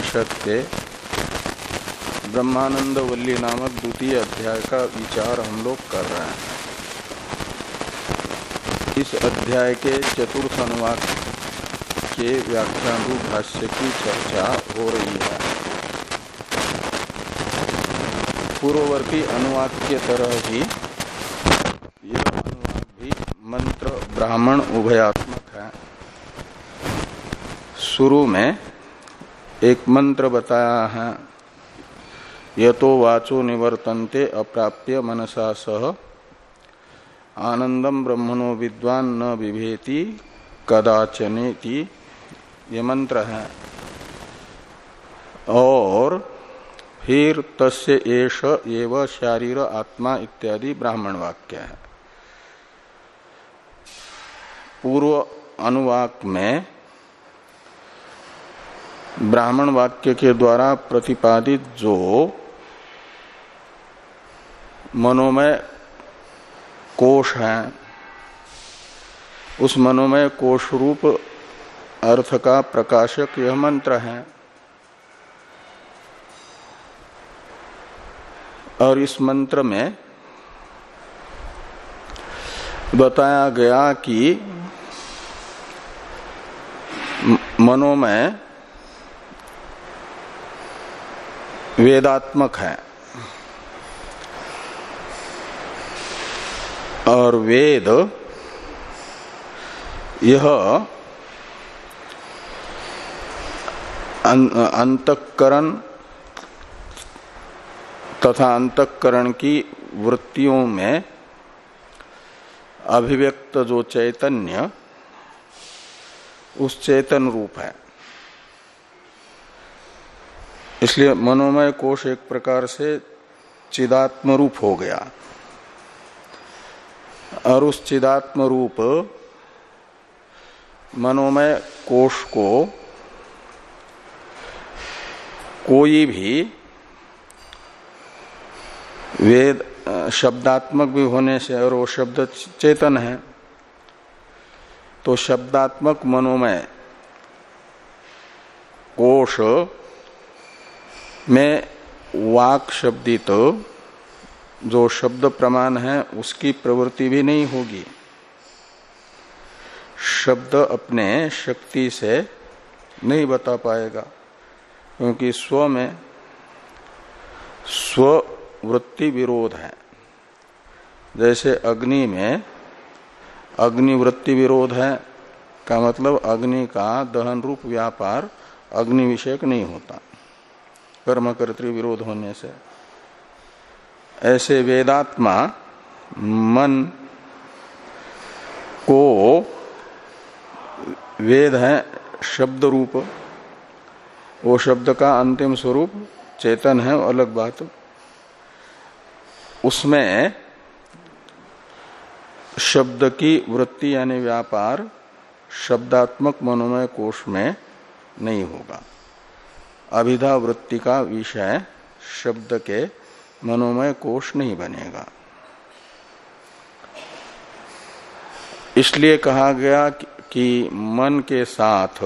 उपनिषद के ब्रह्मानंद वल्ली नामक द्वितीय अध्याय का विचार हम लोग कर रहे हैं। इस अध्याय के चतुर्थ अनुवाद के व्याख्यान रूप भाष्य की चर्चा हो रही है। पूर्ववर्ती अनुवाद के तरह ही यह अनुवाद भी मंत्र ब्राह्मण उभयात्मक है। शुरू में एक मंत्र बताया है। यतो वाचो निवर्तन्ते अप्राप्य मनसा सह। आनंदम ब्रह्मणो विद्वान न विभेति कदाचनेति। ये मंत्र है। और फिर तस्य एष एव शारीर, आत्मा इत्यादि ब्राह्मण वाक्य है। पूर्व अनुवाक में ब्राह्मण वाक्य के द्वारा प्रतिपादित जो मनोमय कोश है, उस मनोमय कोश रूप अर्थ का प्रकाशक यह मंत्र है। और इस मंत्र में बताया गया कि मनोमय वेदात्मक है। और वेद यह अं-, अंतकरण तथा अंतकरण की वृत्तियों में अभिव्यक्त जो चैतन्य उस चेतन रूप है। इसलिए मनोमय कोश एक प्रकार से चिदात्म रूप हो गया। और उस चिदात्म रूप मनोमय कोश को कोई भी वेद, शब्दात्मक भी होने से और वो शब्द चेतन है तो शब्दात्मक मनोमय कोश में वाक शब्दित जो शब्द प्रमाण है, उसकी प्रवृत्ति भी नहीं होगी। शब्द अपने शक्ति से नहीं बता पाएगा, क्योंकि स्व में स्ववृत्ति विरोध है। जैसे अग्नि में अग्निवृत्ति विरोध है, का मतलब अग्नि का दहन रूप व्यापार अग्नि विषयक नहीं होता। कर्म कर्तृ विरोध होने से। ऐसे वेदात्मा मन को वेद है शब्द रूप। वो शब्द का अंतिम स्वरूप चेतन है अलग बात। उसमें शब्द की वृत्ति यानी व्यापार शब्दात्मक मनोमय कोष में नहीं होगा। अभिधा वृत्ति का विषय, शब्द के मनोमय कोष नहीं बनेगा। इसलिए कहा गया कि मन के साथ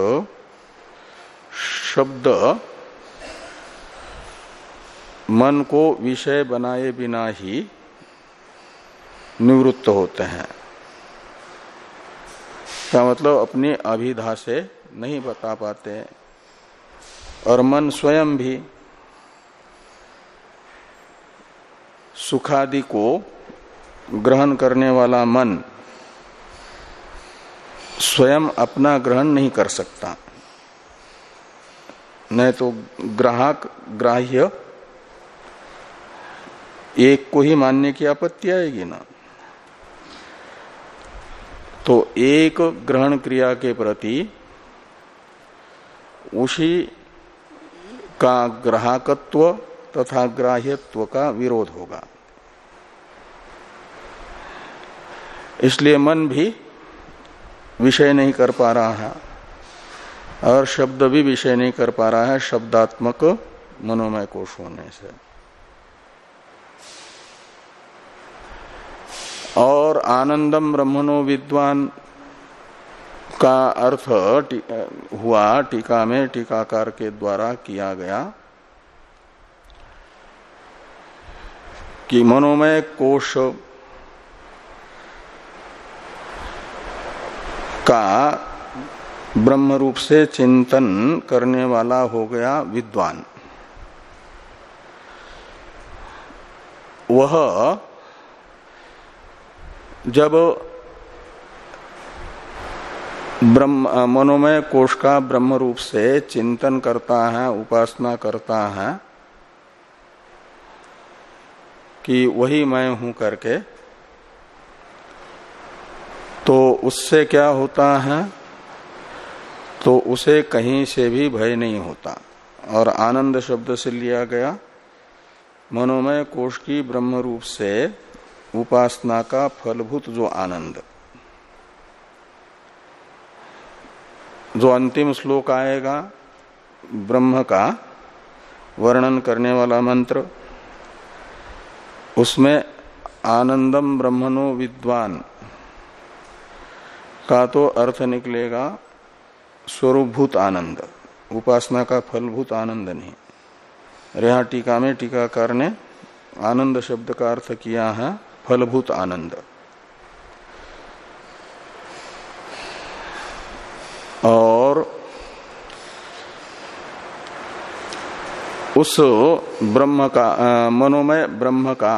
शब्द मन को विषय बनाए बिना ही निवृत्त होते हैं। क्या मतलब अपनी अभिधा से नहीं बता पाते और मन स्वयं भी सुखादि को ग्रहण करने वाला मन स्वयं अपना ग्रहण नहीं कर सकता। नहीं तो ग्राहक, ग्राह्य, एक को ही मानने की आपत्ति आएगी ना। तो एक ग्रहण क्रिया के प्रति उसी का ग्राहकत्व तथा ग्राह्यत्व का विरोध होगा। इसलिए मन भी विषय नहीं कर पा रहा है और शब्द भी विषय नहीं कर पा रहा है, शब्दात्मक मनोमय कोष होने से। और आनंदम ब्रह्मणो विद्वान का अर्थ हुआ टीका में टीकाकार के द्वारा किया गया कि मनोमय कोश का ब्रह्म रूप से चिंतन करने वाला हो गया विद्वान। वह जब ब्रह्म मनोमय कोश का ब्रह्म रूप से चिंतन करता है, उपासना करता है, कि वही मैं हूँ करके। तो उससे क्या होता है? तो उसे कहीं से भी भय नहीं होता। और आनंद शब्द से लिया गया, मनोमय कोश की ब्रह्म रूप से उपासना का फलभूत जो आनंद। जो अंतिम श्लोक आएगा, ब्रह्म का वर्णन करने वाला मंत्र, उसमें आनंदम ब्रह्मणो विद्वान का तो अर्थ निकलेगा स्वरूपभूत आनंद। उपासना का फलभूत आनंद नहीं। रेहा टीका में टीकाकार ने आनंद शब्द का अर्थ किया है फलभूत आनंद। और उस ब्रह्म का मनोमय ब्रह्म का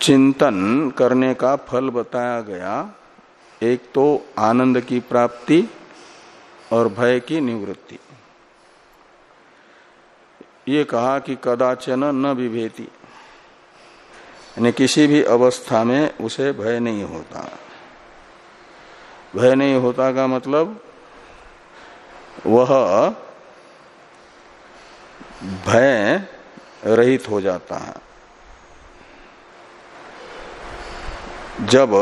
चिंतन करने का फल बताया गया। एक तो आनंद की प्राप्ति और भय की निवृत्ति। ये कहा कि कदाचन न विभेति। यानी किसी भी अवस्था में उसे भय नहीं होता। भय नहीं होता का मतलब? वह भय रहित हो जाता है। जब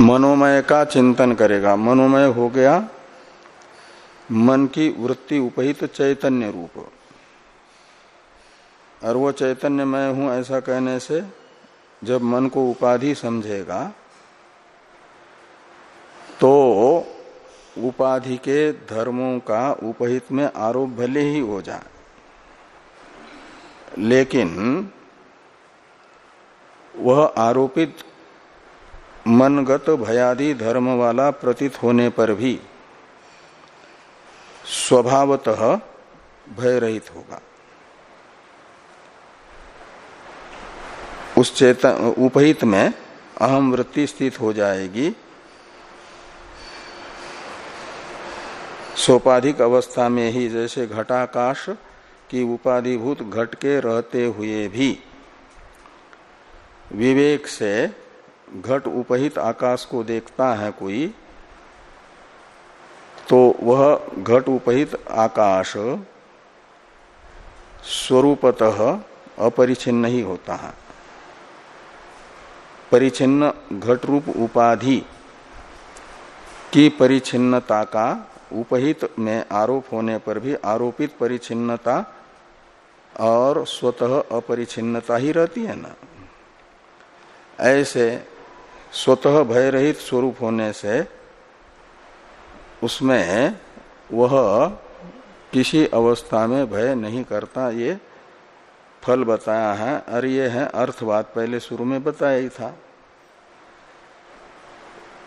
मनोमय का चिंतन करेगा, मनोमय हो गया, मन की वृत्ति उपहित तो चैतन्य रूप। और वो चैतन्य मैं हूँ ऐसा कहने से जब मन को उपाधि समझेगा तो उपाधि के धर्मों का उपहित में आरोप भले ही हो जाए। लेकिन वह आरोपित मनगत भयादि धर्म वाला प्रतीत होने पर भी स्वभावतः भय रहित होगा। उस चेतन, उपहित में अहम वृत्ति स्थित हो जाएगी। सोपाधिक अवस्था में ही जैसे घटाकाश की उपाधिभूत घट के रहते हुए भी विवेक से घट उपहित आकाश को देखता है कोई तो वह घट उपहित आकाश स्वरूपतः अपरिचिन्न ही होता है। परिचिन्न घट रूप उपाधि की परिचिन्नता का उपहित में आरोप होने पर भी आरोपित परिचिन्नता और स्वतः अपरिचिन्नता ही रहती है ना। ऐसे स्वतः भय रहित स्वरूप होने से उसमें वह किसी अवस्था में भय नहीं करता, ये फल बताया है, और ये है अर्थवाद, पहले शुरू में बताया ही था।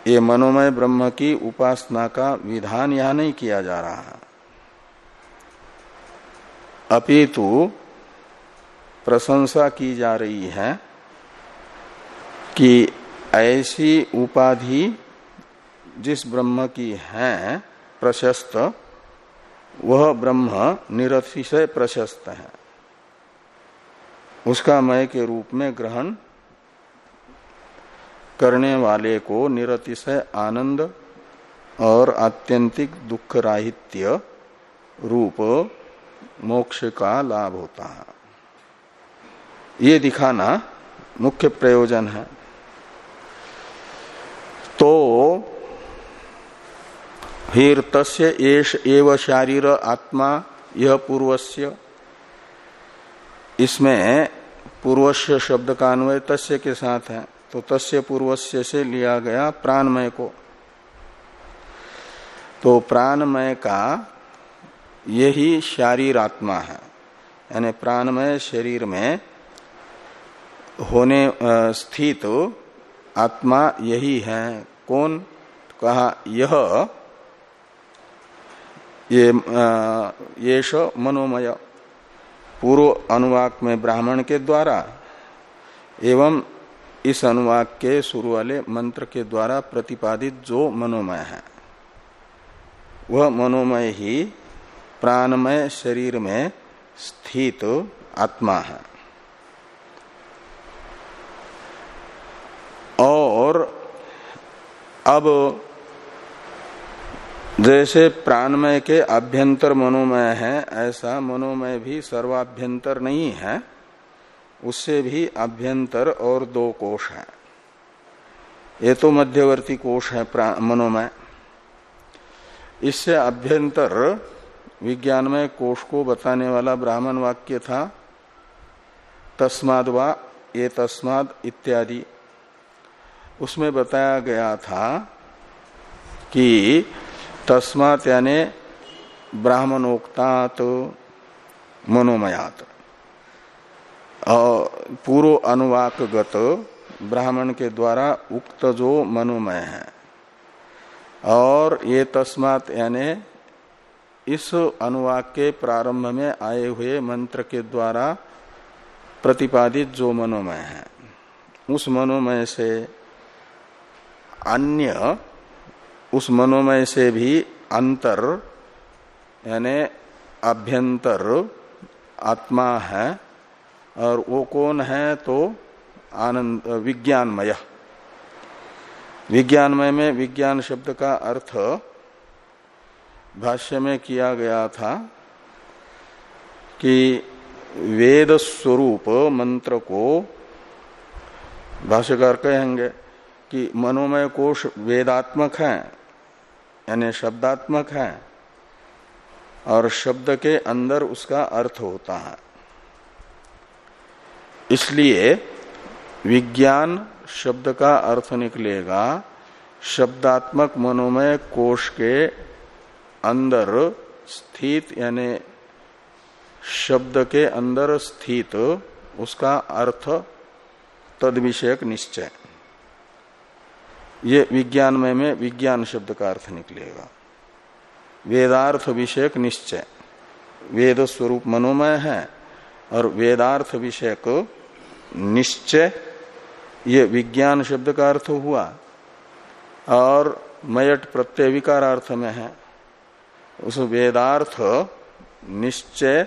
ये मनोमय ब्रह्म की उपासना का विधान यहाँ नहीं किया जा रहा है। अपितु प्रशंसा की जा रही है कि ऐसी उपाधि जिस ब्रह्म की है, प्रशस्त, वह ब्रह्म निरतिशय प्रशस्त है। उसका मय के रूप में ग्रहण करने वाले को निरतिशय आनंद और आत्यंतिक दुख राहित्य रूप मोक्ष का लाभ होता है। ये दिखाना मुख्य प्रयोजन है। तो तस्य एश एव शारीर आत्मा यह पूर्वस्य इसमें पूर्वस्य शब्द का अन्वय तस्य के साथ है। तो तस्य पूर्वस्य से लिया गया प्राणमय को। तो प्राणमय का यही शारीर आत्मा है। यानी प्राणमय शरीर में होने स्थित आत्मा यही है। कौन? कहा, यह, ये ये मनोमय। पूर्व अनुवाक में ब्राह्मण के द्वारा एवं इस अनुवाक के शुरू वाले मंत्र के द्वारा प्रतिपादित जो मनोमय है, वह मनोमय ही प्राणमय शरीर में स्थित आत्मा है। और अब जैसे प्राणमय के अभ्यंतर मनोमय है, ऐसा मनोमय भी सर्वाभ्यंतर नहीं है। उससे भी अभ्यंतर और दो कोष है। ये तो मध्यवर्ती कोष है मनोमय। इससे अभ्यंतर विज्ञानमय कोष को बताने वाला ब्राह्मण वाक्य था, तस्माद वा, ये तस्माद इत्यादि। उसमें बताया गया था कि तस्मात यानी ब्राह्मणोक्तात मनोमयात। पूर्व अनुवाकगत ब्राह्मण के द्वारा उक्त जो मनोमय है। और ये तस्मात यानी इस अनुवाक के प्रारंभ में आए हुए मंत्र के द्वारा प्रतिपादित जो मनोमय है। उस मनोमय से अन्य उस मनोमय से भी अंतर, यानी अभ्यंतर, आत्मा है, और वो कौन है तो आनंद, विज्ञानमय। विज्ञानमय में विज्ञान शब्द का अर्थ भाष्य में किया गया था कि वेद स्वरूप मंत्र को भाष्यकार कहेंगे कि मनोमय कोश वेदात्मक है। यानी शब्दात्मक है, और शब्द के अंदर उसका अर्थ होता है। इसलिए विज्ञान शब्द का अर्थ निकलेगा, शब्दात्मक मनोमय कोश के अंदर स्थित, यानी शब्द के अंदर स्थित उसका अर्थ तद विषयक निश्चय। ये विज्ञानमय में विज्ञान शब्द का अर्थ निकलेगा। वेदार्थ विषयक निश्चय। वेद स्वरूप मनोमय है और वेदार्थ विषयक निश्चय। ये विज्ञान शब्द का अर्थ हुआ और मयट प्रत्यय विकार अर्थ में है। उस वेदार्थ निश्चय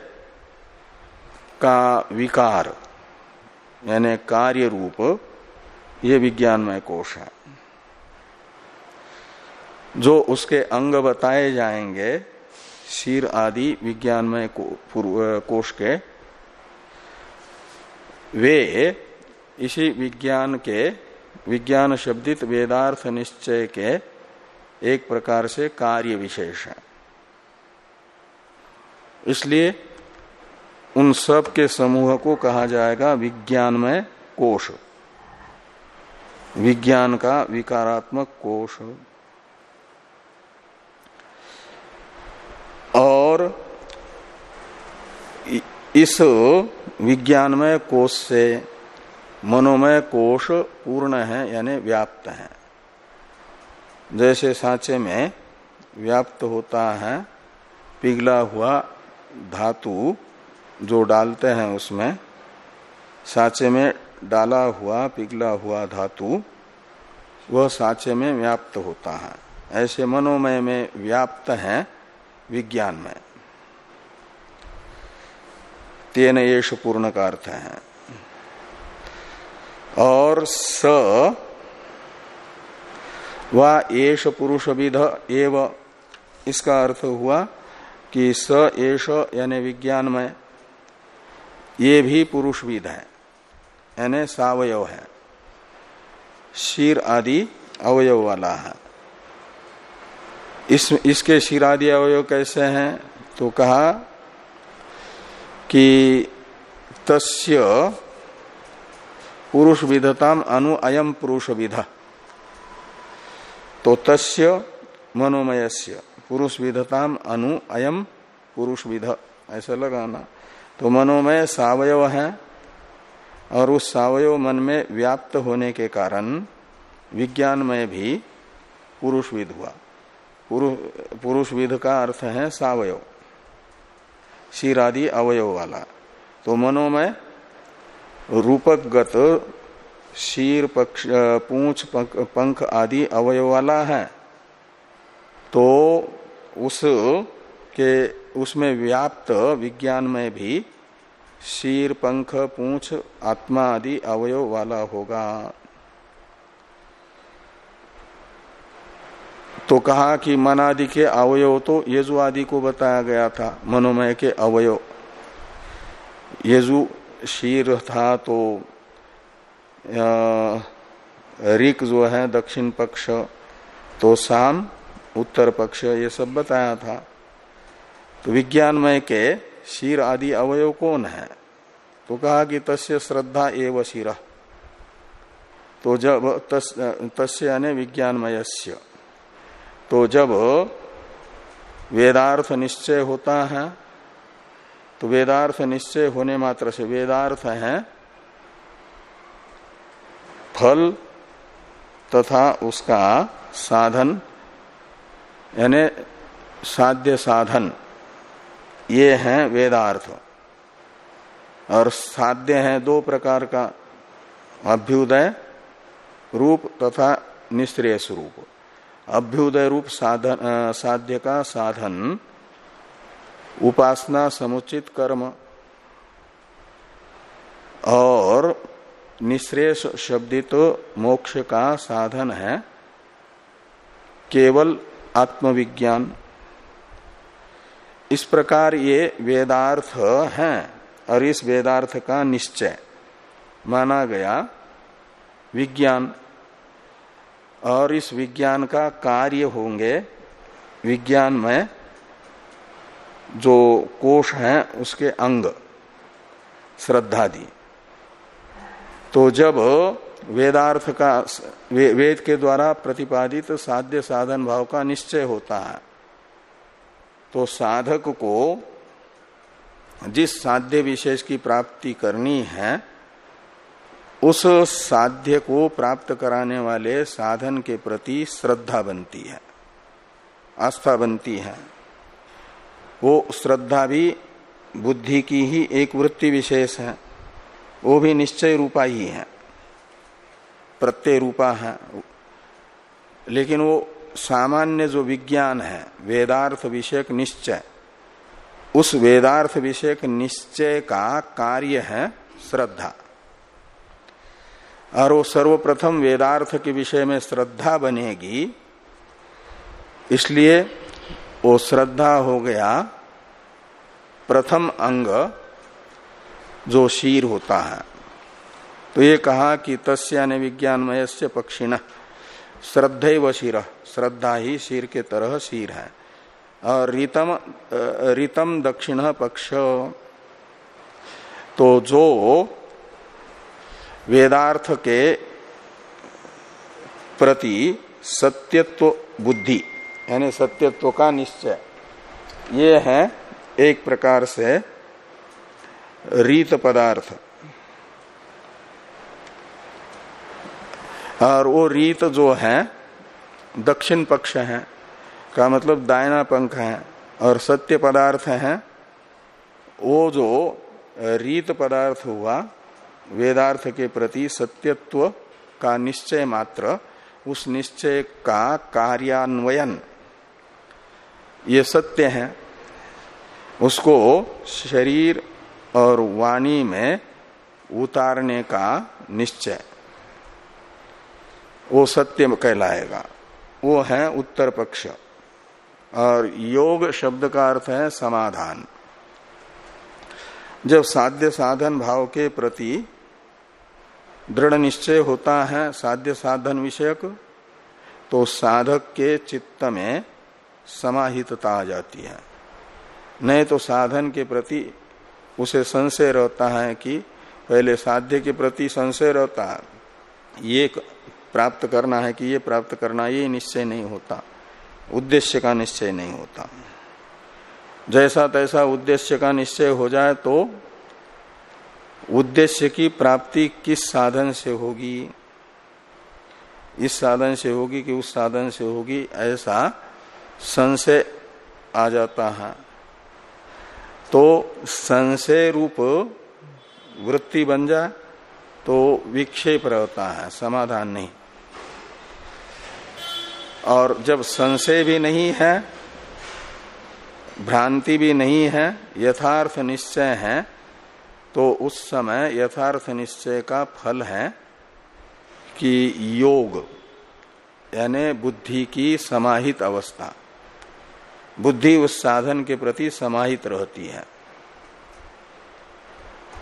का विकार, यानी कार्य रूप, ये विज्ञानमय कोश है। जो उसके अंग बताए जाएँगे, शीर आदि विज्ञानमय कोश के, वे इसी विज्ञान के, विज्ञान शब्दित वेदार्थ निश्चय के एक प्रकार से कार्य विशेष है। इसलिए उन सब के समूह को कहा जाएगा विज्ञानमय कोश। विज्ञान का विकारात्मक कोश। और इस विज्ञानमय कोष से मनोमय कोष पूर्ण है, यानी व्याप्त है। जैसे सांचे में व्याप्त होता है, पिघला हुआ धातु जो डालते हैं उसमें, सांचे में डाला हुआ, पिघला हुआ धातु, वह सांचे में व्याप्त होता है। ऐसे मनोमय में व्याप्त है विज्ञान में तेन येष पूर्ण का अर्थ है। और स व येष पुरुष विध एव, इसका अर्थ हुआ कि स एष यानी विज्ञान में ये भी पुरुष विध है, यानी सावयव है। शीर आदि अवयव वाला है। इस, इसके शिरादि अवयव कैसे हैं? तो कहा कि तस्य पुरुष विधताम अनु अयम पुरुष विध तो तस्य मनोमयस्य पुरुष विधताम अनु अयम पुरुष विध ऐसा लगाना। तो मनोमय सावयव है और उस सावयव मन में व्याप्त होने के कारण विज्ञानमय भी पुरुष विध हुआ। पुरुष विध का अर्थ है सावयव। शीर आदि अवयव वाला। तो मनोमय रूपकगत शीर पक्ष पूछ, पंख आदि अवयव वाला है। तो उस के उसमें व्याप्त विज्ञान में भी शीर पंख, पूछ, आत्मा आदि अवयव वाला होगा। तो कहा कि मन आदि के अवयव तो येजु आदि को बताया गया था, मनोमय के अवयव। येजु शीर था तो रिक जो है, दक्षिण पक्ष तो शाम उत्तर पक्ष, ये सब बताया था। तो विज्ञानमय के शीर आदि अवयव कौन है? तो कहा कि तस्य श्रद्धा एव शिरा। तो जब तस्, तस्य यानी विज्ञानमयस्य। तो जब वेदार्थ निश्चय होता है तो वेदार्थ निश्चय होने मात्र से वेदार्थ है, फल तथा उसका साधन, यानी साध्य साधन, ये है वेदार्थ। और साध्य है दो प्रकार का अभ्युदय रूप तथा निश्रेय स्वरूप। अभ्युदय रूप साधन साध्य का साधन, उपासना, समुचित कर्म, और निश्रेष शब्दित मोक्ष का साधन है। केवल आत्मविज्ञान। इस प्रकार ये वेदार्थ हैं, और इस वेदार्थ का निश्चय। माना गया, विज्ञान। और इस विज्ञान का कार्य होंगे। विज्ञान में जो कोष हैं उसके अंग श्रद्धा श्रद्धादि। तो जब वेदार्थ का वे, वेद के द्वारा प्रतिपादित साध्य साधन भाव का निश्चय होता है तो साधक को जिस साध्य विशेष की प्राप्ति करनी है उस साध्य को प्राप्त कराने वाले साधन के प्रति श्रद्धा बनती है, आस्था बनती है। वो श्रद्धा भी बुद्धि की ही एक वृत्ति विशेष है, वो भी निश्चय रूपा ही है, प्रत्यय रूपा है। लेकिन वो सामान्य जो विज्ञान है, वेदार्थ विषयक निश्चय, उस वेदार्थ विषयक निश्चय का कार्य है श्रद्धा। और वो सर्वप्रथम वेदार्थ के विषय में श्रद्धा बनेगी, इसलिए वो श्रद्धा हो गया। प्रथम अंग जो शीर होता है। तो ये कहा कि तस्याने विज्ञानमय से पक्षिण। श्रद्धे व शिर। श्रद्धा ही शीर के तरह शीर है। और रीतम रीतम दक्षिण पक्ष। तो जो वेदार्थ के प्रति सत्यत्व बुद्धि, यानी सत्यत्व का निश्चय, ये है एक प्रकार से रीत पदार्थ। और वो रीत जो है, दक्षिण पक्ष है, का मतलब दायना पंख है, और सत्य पदार्थ है, वो जो रीत पदार्थ हुआ वेदार्थ के प्रति सत्यत्व का निश्चय मात्र, उस निश्चय का कार्यान्वयन। ये सत्य है। उसको शरीर और वाणी में उतारने का निश्चय। वो सत्य कहलाएगा। वो है उत्तर पक्ष। और योग शब्द का अर्थ है समाधान। जब साध्य साधन भाव के प्रति दृढ़ निश्चय होता है साध्य साधन विषयक तो साधक के चित्त में समाहितता आ जाती है। नहीं तो साधन के प्रति उसे संशय रहता है कि पहले साध्य के प्रति संशय रहता है। ये प्राप्त करना है कि ये प्राप्त करना ये निश्चय नहीं होता। उद्देश्य का निश्चय नहीं होता। जैसा तैसा उद्देश्य का निश्चय हो जाए तो उद्देश्य की प्राप्ति किस साधन से होगी? इस साधन से होगी कि उस साधन से होगी, ऐसा संशय आ जाता है। तो संशय रूप वृत्ति बन जाए तो विक्षेप रहता है, समाधान नहीं। और जब संशय भी नहीं है, भ्रांति भी नहीं है, यथार्थ निश्चय है तो उस समय यथार्थ निश्चय का फल है कि योग, यानी बुद्धि की समाहित अवस्था। बुद्धि उस साधन के प्रति समाहित रहती है।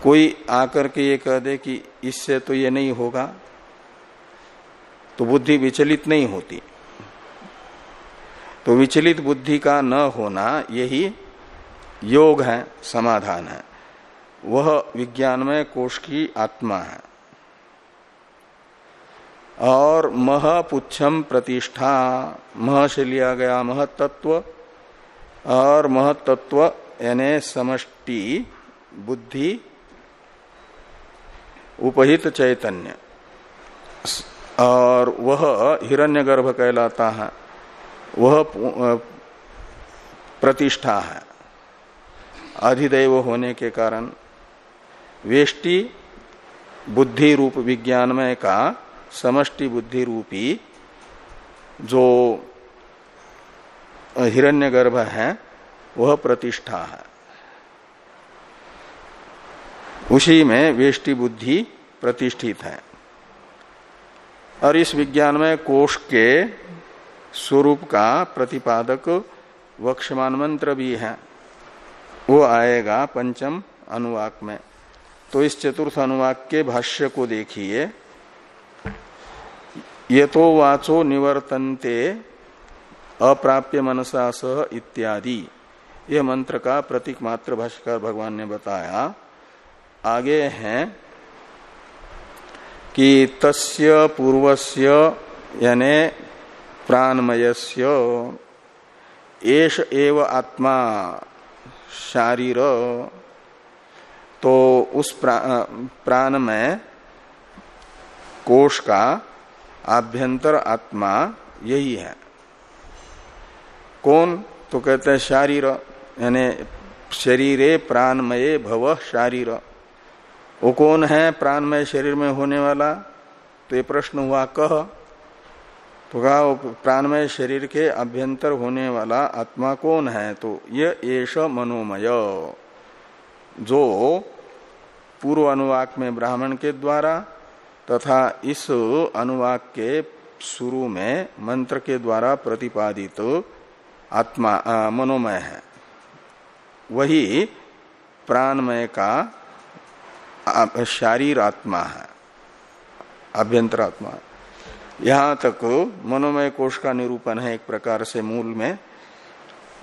कोई आकर के ये कह दे कि इससे तो ये नहीं होगा तो बुद्धि विचलित नहीं होती। तो विचलित बुद्धि का न होना, यही योग है, समाधान है। वह विज्ञानमय कोष की आत्मा है। और महपुच्छम प्रतिष्ठा मह से लिया गया महतत्व और महतत्व यानी समष्टि, बुद्धि, उपहित चैतन्य। और वह हिरण्यगर्भ कहलाता है। वह प्रतिष्ठा है। अधिदेव होने के कारण वेष्टि बुद्धि रूप विज्ञानमय का समष्टि बुद्धि रूपी जो हिरण्यगर्भ है, वह प्रतिष्ठा है। उसी में वेष्टि बुद्धि प्रतिष्ठित है। और इस विज्ञान में कोष के स्वरूप का प्रतिपादक वक्षमान मंत्र भी है। वो आएगा पंचम अनुवाक में। तो इस चतुर्थ अनुवाक के भाष्य को देखिए। ये तो वाचो निवर्तनते अप्राप्य मनसा सह इत्यादि। ये मंत्र का प्रतीक मात्र भाष्यकार भगवान ने बताया। आगे हैं कि तस्य पूर्वस्य यानी प्राणमयस्य एष एव आत्मा शारीर तो उस प्रा, प्राण में कोष का आभ्यंतर आत्मा यही है। कौन? तो कहते हैं शारीर यानी शरीरे प्राणमय भव शारीर। वो कौन है प्राणमय शरीर में होने वाला? तो ये प्रश्न हुआ कह। तो कहा प्राणमय शरीर के अभ्यंतर होने वाला आत्मा कौन है? तो ये एश मनोमय जो पूर्व अनुवाक में ब्राह्मण के द्वारा तथा इस अनुवाक के शुरू में मंत्र के द्वारा प्रतिपादित आत्मा मनोमय है। वही प्राणमय का शारीर आत्मा है अभ्यंतर आत्मा यहाँ तक मनोमय कोष का निरूपण है एक प्रकार से मूल में।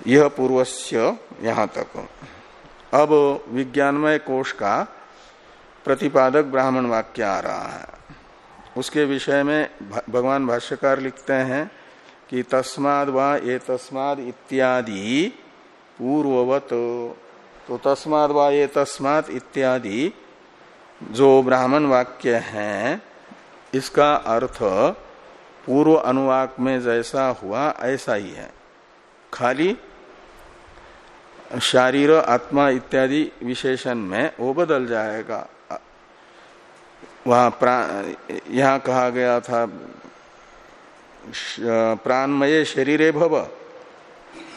यह पूर्वस्य यहाँ तक। अब विज्ञानमय कोष का प्रतिपादक ब्राह्मण वाक्य आ रहा है। उसके विषय में भगवान भाष्यकार लिखते हैं कि तस्माद व ये तस्माद इत्यादि पूर्ववत। तो तस्माद व ये तस्मात इत्यादि जो ब्राह्मण वाक्य हैं, इसका अर्थ पूर्व अनुवाक में जैसा हुआ, ऐसा ही है। खाली शारीर, आत्मा इत्यादि विशेषण में वो बदल जाएगा। वहाँ यहाँ कहा गया था प्राणमय शरीरे भव।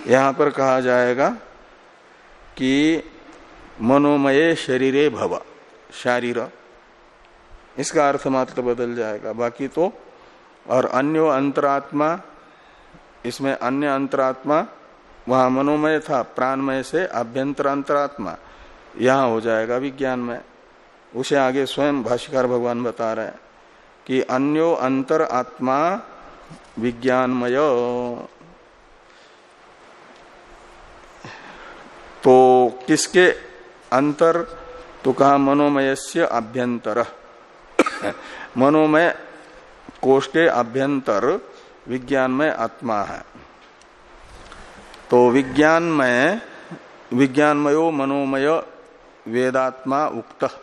यहाँ पर कहा जाएगा कि मनोमय शरीरे भव, शारीर। इसका अर्थ मात्र बदल जाएगा। बाकी तो और अन्य अंतरात्मा, इसमें अन्य अंतरात्मा, वहाँ मनोमय था, प्राणमय से अभ्यंतर अंतरात्मा, यहाँ हो जाएगा विज्ञान में उसे आगे स्वयं भाष्यकार भगवान बता रहे हैं कि अन्यो अंतर आत्मा विज्ञानमय। तो किसके अंतर? तो कहा मनोमय से अभ्यंतर। मनोमय कोष के अभ्यंतर, विज्ञानमय आत्मा है। तो विज्ञानमय, विज्ञानमयो मनोमय वेदात्मा उक्त।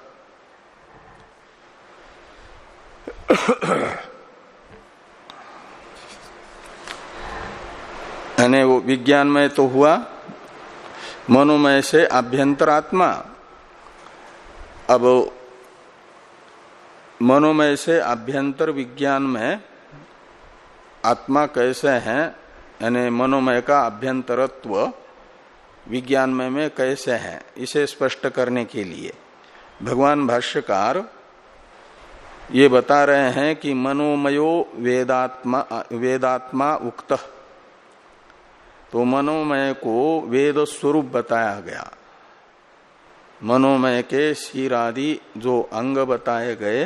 यानी वो विज्ञानमय तो हुआ, मनोमय से आभ्यंतरात्मा अब मनोमय से आभ्यंतर विज्ञान में आत्मा कैसे है यानी मनोमय का अभ्यंतरत्व विज्ञानमय में कैसे है, इसे स्पष्ट करने के लिए भगवान भाष्यकार ये बता रहे हैं कि मनोमयो वेदात्मा वेदात्मा उक्त। तो मनोमय को वेद स्वरूप बताया गया। मनोमय के शीर आदि जो अंग बताए गए,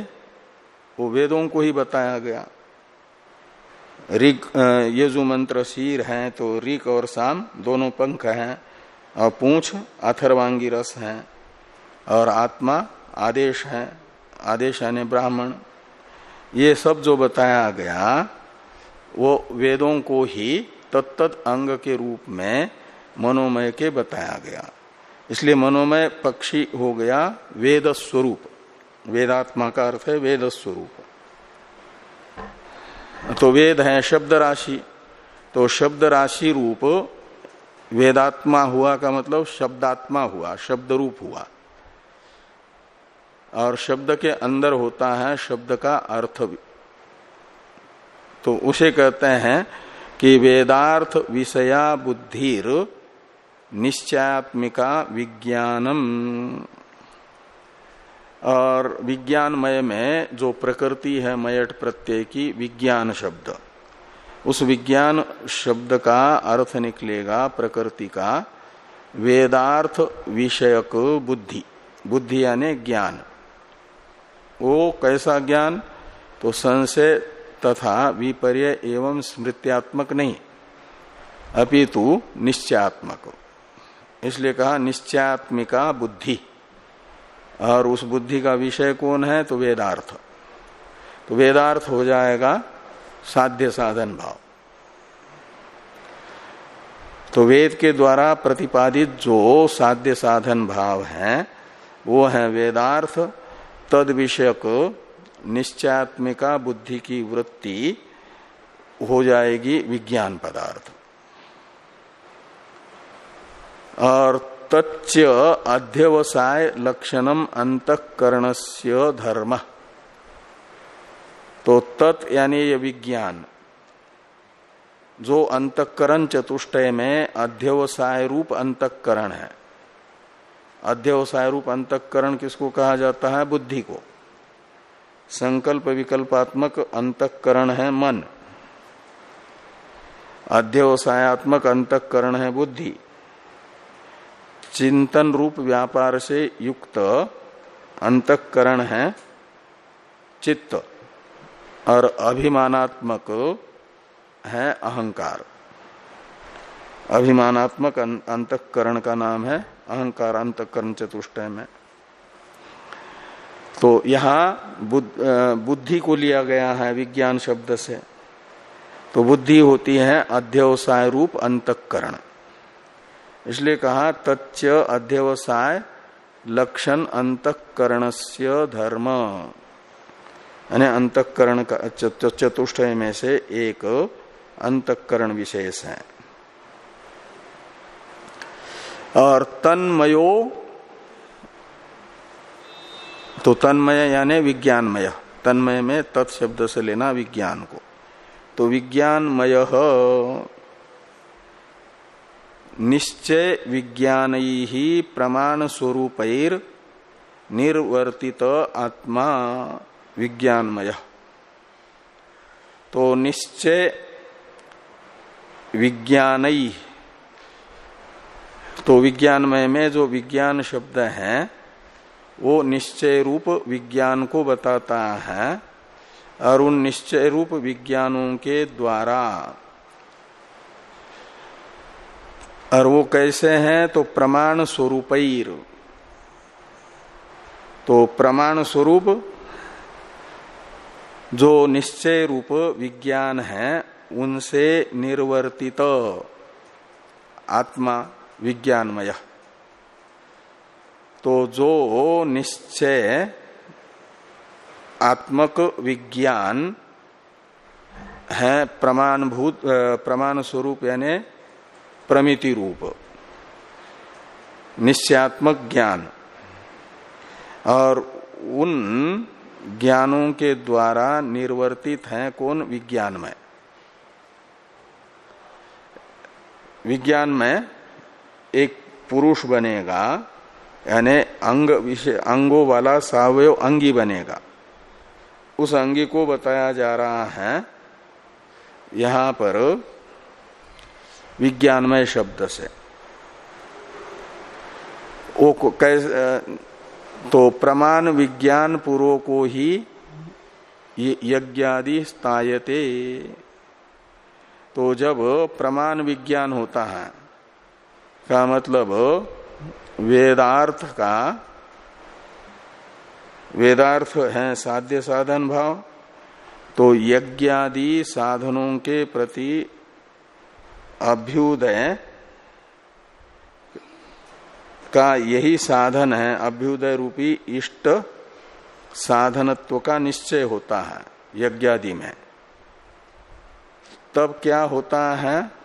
वो वेदों को ही बताया गया। ऋग ये जो मंत्र शीर हैं तो ऋक और साम दोनों पंख हैं और पूछ, अथर्वांगी रस हैं और आत्मा आदेश है। आदेश यानी ब्राह्मण। ये सब जो बताया गया, वो वेदों को ही तत्त अंग के रूप में मनोमय के बताया गया। इसलिए मनोमय पक्षी हो गया वेद स्वरूप वेदात्मा का अर्थ है वेद स्वरूप तो वेद है शब्द राशि तो शब्द राशि रूप वेदात्मा हुआ का मतलब शब्दात्मा हुआ शब्द रूप हुआ। और शब्द के अंदर होता है, शब्द का अर्थ तो उसे कहते हैं कि वेदार्थ विषया बुद्धिर निश्चयात्मिका विज्ञानम। और विज्ञानमय में जो प्रकृति है, मयट प्रत्यय की विज्ञान शब्द। उस विज्ञान शब्द का अर्थ निकलेगा प्रकृति का वेदार्थ विषयक बुद्धि। बुद्धि यानी ज्ञान। वो कैसा ज्ञान? तो संशय तथा विपर्य एवं स्मृत्यात्मक नहीं। अपितु निश्चयात्मक। इसलिए कहा निश्चयात्मिका बुद्धि। और उस बुद्धि का विषय कौन है? तो वेदार्थ। तो वेदार्थ हो जाएगा साध्य साधन भाव। तो वेद के द्वारा प्रतिपादित जो साध्य साधन भाव है, वो है वेदार्थ तद विषयक निश्चयात्मिका बुद्धि की वृत्ति हो जाएगी विज्ञान पदार्थ। और तच्च अध्यवसाय लक्षणम अंतकरण से धर्म। तो तत् यानी ये विज्ञान, जो अंतकरण चतुष्टय में अध्यवसाय रूप अंतकरण है। अध्यवसाय रूप अंतकरण किसको कहा जाता है? बुद्धि को। संकल्प विकल्पात्मक अंतकरण है मन। अध्यवसायत्मक अंतकरण है बुद्धि। चिंतन रूप व्यापार से युक्त अंतकरण है चित्त। और अभिमानात्मक है अहंकार। अभिमानात्मक अं-, अंतकरण का नाम है अहंकार अंतकरण चतुष्टय में। तो यहाँ बुद्धि को लिया गया है विज्ञान शब्द से। तो बुद्धि होती है अध्यवसाय रूप अंतकरण। इसलिए कहा तच्च अध्यवसाय लक्षण अंतकरण से धर्म। यानी अंतकरण का चतुष्टय में से एक अंतकरण विशेष है। और तन्मयो तो तन्मय यानी विज्ञानमय। तन्मय में तत्शब्द से लेना विज्ञान को। तो विज्ञानमय निश्चय विज्ञान ही प्रमाण स्वरूप निर्वर्तित आत्मा विज्ञानमय। तो निश्चय विज्ञान तो विज्ञानमय में जो विज्ञान शब्द है, वो निश्चय रूप विज्ञान को बताता है, और उन निश्चय रूप विज्ञानों के द्वारा। और वो कैसे हैं तो प्रमाण स्वरूप तो प्रमाण स्वरूप, जो निश्चय रूप विज्ञान है, उनसे निर्वर्तित आत्मा विज्ञानमय। तो जो निश्चय आत्मक विज्ञान है प्रमाणभूत प्रमाण स्वरूप यानी प्रमिति रूप। निश्चयात्मक ज्ञान। और उन ज्ञानों के द्वारा निर्वर्तित है कौन? विज्ञान में विज्ञान में एक पुरुष बनेगा, यानी अंग विषय अंगों वाला सावय अंगी बनेगा। उस अंगी को बताया जा रहा है, यहाँ पर विज्ञानमय शब्द से। वो कैसे तो प्रमाण विज्ञान पूर्व को ही यज्ञादि स्थायते। तो जब प्रमाण विज्ञान होता है का मतलब वेदार्थ का, वेदार्थ है साध्य साधन भाव तो यज्ञादि साधनों के प्रति अभ्युदय का यही साधन है, अभ्युदय रूपी इष्ट साधनत्व का निश्चय होता है यज्ञादि में। तब क्या होता है?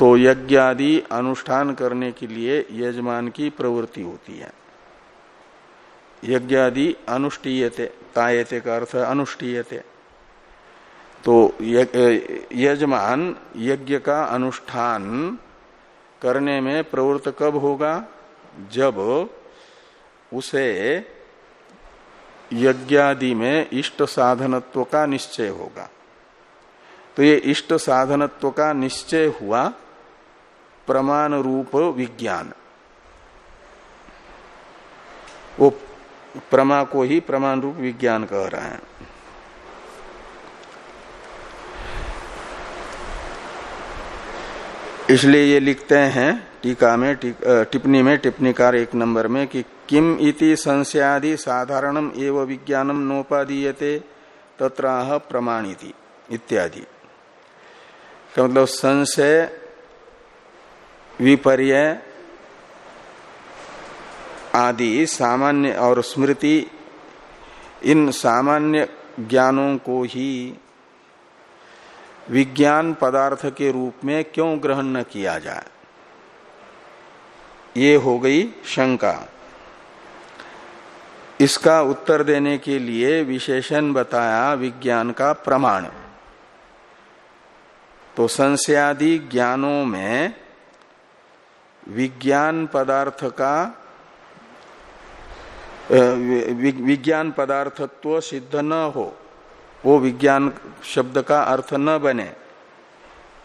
तो यज्ञ आदि अनुष्ठान करने के लिए यजमान की प्रवृत्ति होती है। यज्ञ आदि अनुष्ठीयते, तायते का अर्थ अनुष्ठीयते। तो यजमान यज्ञ का अनुष्ठान करने में प्रवृत्त कब होगा? जब उसे यज्ञादि में इष्ट साधनत्व का निश्चय होगा। तो ये इष्ट साधनत्व का निश्चय हुआ प्रमाण रूप विज्ञान। वो प्रमा को ही प्रमाण रूप विज्ञान कह रहे हैं। इसलिए ये लिखते हैं टीका में टिप्पणी में, टिप्पणीकार एक नंबर में कि किम इति संशयादि साधारणम एवं विज्ञानम नोपादीयते तत्राह प्रमाणिति, इत्यादि। का मतलब संशय विपर्य आदि सामान्य और स्मृति इन सामान्य ज्ञानों को ही विज्ञान पदार्थ के रूप में क्यों ग्रहण न किया जाए? ये हो गई शंका। इसका उत्तर देने के लिए विशेषण बताया विज्ञान का प्रमाण। तो संशयादि ज्ञानों में विज्ञान पदार्थ का विज्ञान पदार्थत्व सिद्ध न हो, वो विज्ञान शब्द का अर्थ न बने।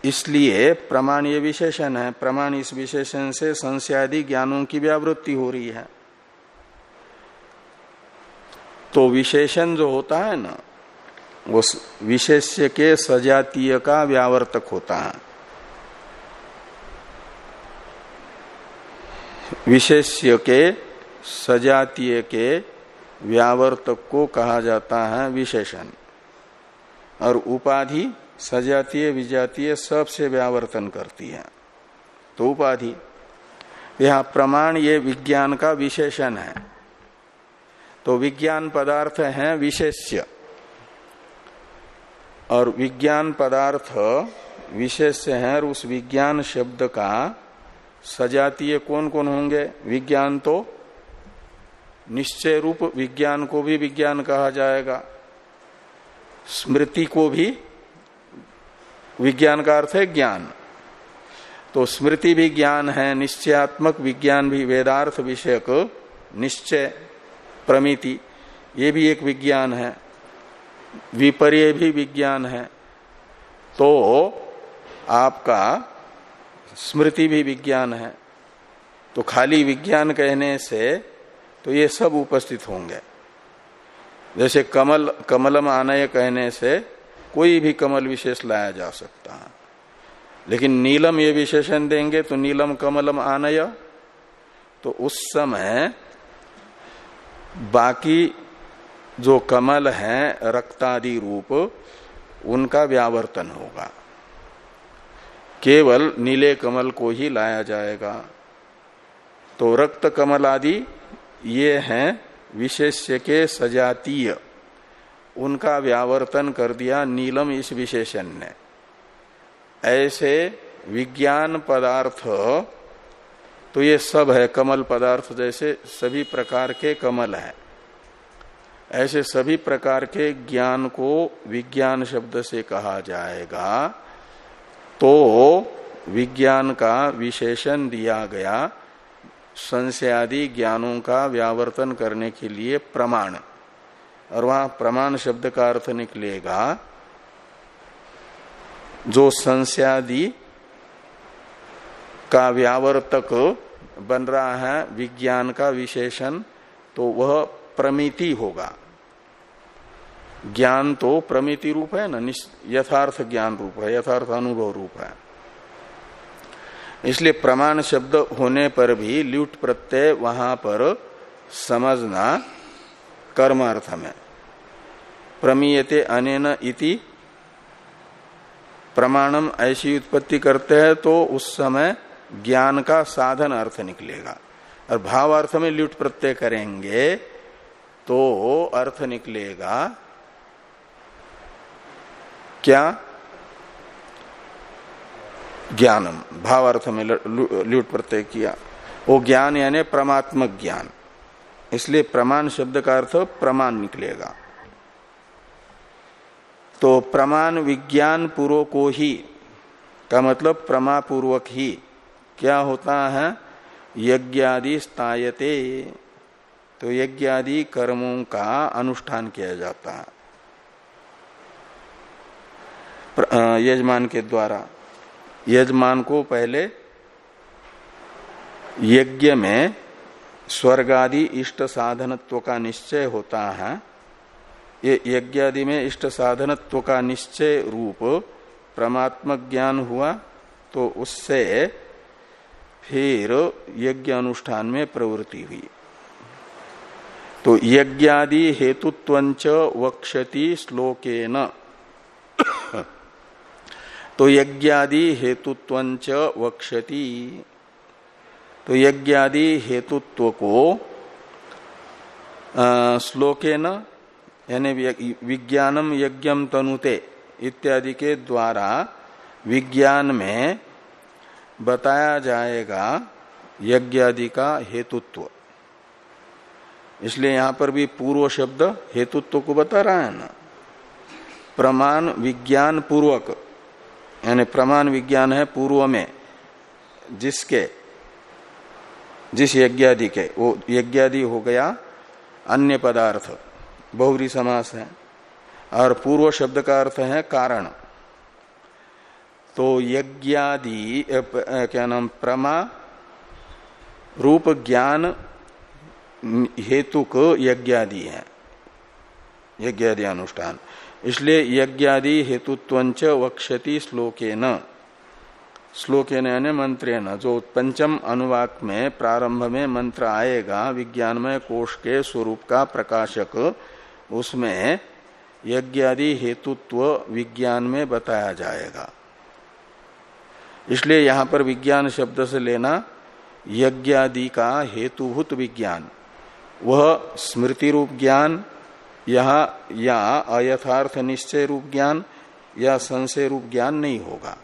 इसलिए प्रमाण ये विशेषण है, प्रमाण इस विशेषण से संशयादि ज्ञानों की व्यावृत्ति हो रही है। तो विशेषण जो होता है ना, वो विशेष्य के सजातीय का व्यावर्तक होता है। विशेष्य के सजातीय के व्यावर्तक को कहा जाता है विशेषण। और उपाधि सजातीय, विजातीय सबसे व्यावर्तन करती है। तो उपाधि। यह प्रमाण ये विज्ञान का विशेषण है। तो विज्ञान पदार्थ है विशेष्य। और विज्ञान पदार्थ विशेष्य है और उस विज्ञान शब्द का सजातीय कौन कौन होंगे? विज्ञान तो निश्चय रूप विज्ञान को भी विज्ञान कहा जाएगा। स्मृति को भी विज्ञान का अर्थ है ज्ञान। तो स्मृति भी ज्ञान है, निश्चयात्मक विज्ञान भी वेदार्थ विषयक निश्चय प्रमिति, ये भी एक विज्ञान है। विपर्य भी विज्ञान है। तो आपका स्मृति भी विज्ञान है। तो खाली विज्ञान कहने से तो ये सब उपस्थित होंगे। जैसे कमल, कमलम आनय कहने से कोई भी कमल विशेष लाया जा सकता है। लेकिन नीलम ये विशेषण देंगे तो नीलम कमलम आनय। तो उस समय बाकी जो कमल है, रक्तादि रूप, उनका व्यावर्तन होगा। केवल नीले कमल को ही लाया जाएगा। तो रक्त कमल आदि ये हैं विशेष्य के सजातीय। उनका व्यावर्तन कर दिया नीलम इस विशेषण ने ऐसे विज्ञान पदार्थ तो ये सब है कमल पदार्थ जैसे सभी प्रकार के कमल है। ऐसे सभी प्रकार के ज्ञान को विज्ञान शब्द से कहा जाएगा। तो विज्ञान का विशेषण दिया गया, संशयादि ज्ञानों का व्यावर्तन करने के लिए प्रमाण। और वहाँ प्रमाण शब्द का अर्थ निकलेगा, जो संशयादि का व्यावर्तक बन रहा है, विज्ञान का विशेषण तो वह प्रमिति होगा। ज्ञान तो प्रमिति रूप है ना यथार्थ ज्ञान रूप है, यथार्थ अनुभव रूप है। इसलिए प्रमाण शब्द होने पर भी ल्यूट प्रत्यय वहाँ पर समझना कर्म अर्थ में प्रमीयते अनेन इति प्रमाणम ऐसी उत्पत्ति करते हैं तो उस समय ज्ञान का साधन अर्थ निकलेगा। और भाव अर्थ में ल्यूट प्रत्यय करेंगे तो अर्थ निकलेगा क्या? ज्ञानम। भाव अर्थ में ल्यूट प्रत्यय किया। वो ज्ञान यानी परमात्मक ज्ञान। इसलिए प्रमाण शब्द का अर्थ प्रमाण निकलेगा। तो प्रमाण विज्ञान पूर्व को ही, का मतलब प्रमा पूर्वक ही, क्या होता है? यज्ञादि स्थायते। तो यज्ञादि कर्मों का अनुष्ठान किया जाता है। यजमान के द्वारा। यजमान को पहले यज्ञ में स्वर्गादि इष्ट साधनत्व का निश्चय होता है। ये यज्ञादि में इष्ट साधनत्व का निश्चय रूप परमात्मक ज्ञान हुआ तो उससे फिर यज्ञ अनुष्ठान में प्रवृत्ति हुई। तो यज्ञादि हेतुत्व वक्षति श्लोकेन। तो यज्ञादि हेतुत्व वक्षति। तो यज्ञादि हेतुत्व को श्लोके न यानी विज्ञानम यज्ञम तनुते इत्यादि के द्वारा विज्ञान में बताया जाएगा यज्ञादि का हेतुत्व। इसलिए यहाँ पर भी पूर्व शब्द हेतुत्व को बता रहा है ना। प्रमाण विज्ञान पूर्वक यानी प्रमाण विज्ञान है पूर्व में, जिसके, जिस यज्ञादि के, वो यज्ञादि हो गया, अन्य पदार्थ, बहुरी समास है, और पूर्व शब्द का अर्थ है कारण। तो यज्ञादि क्या नाम, प्रमा, रूप ज्ञान हेतुक यज्ञादि है, यज्ञादि अनुष्ठान। इसलिए यज्ञादि हेतुत्वंच वक्षति श्लोके न श्लोके न मंत्रे न जो पंचम अनुवाक में प्रारंभ में मंत्र आएगा, विज्ञानमय कोष के स्वरूप का प्रकाशक, उसमें यज्ञादि हेतुत्व विज्ञान में बताया जाएगा। इसलिए यहाँ पर विज्ञान शब्द से लेना, यज्ञादि का हेतुभूत विज्ञान। वह स्मृति रूप ज्ञान यहाँ, या अयथार्थ निश्चय रूप ज्ञान, या संशय रूप ज्ञान नहीं होगा।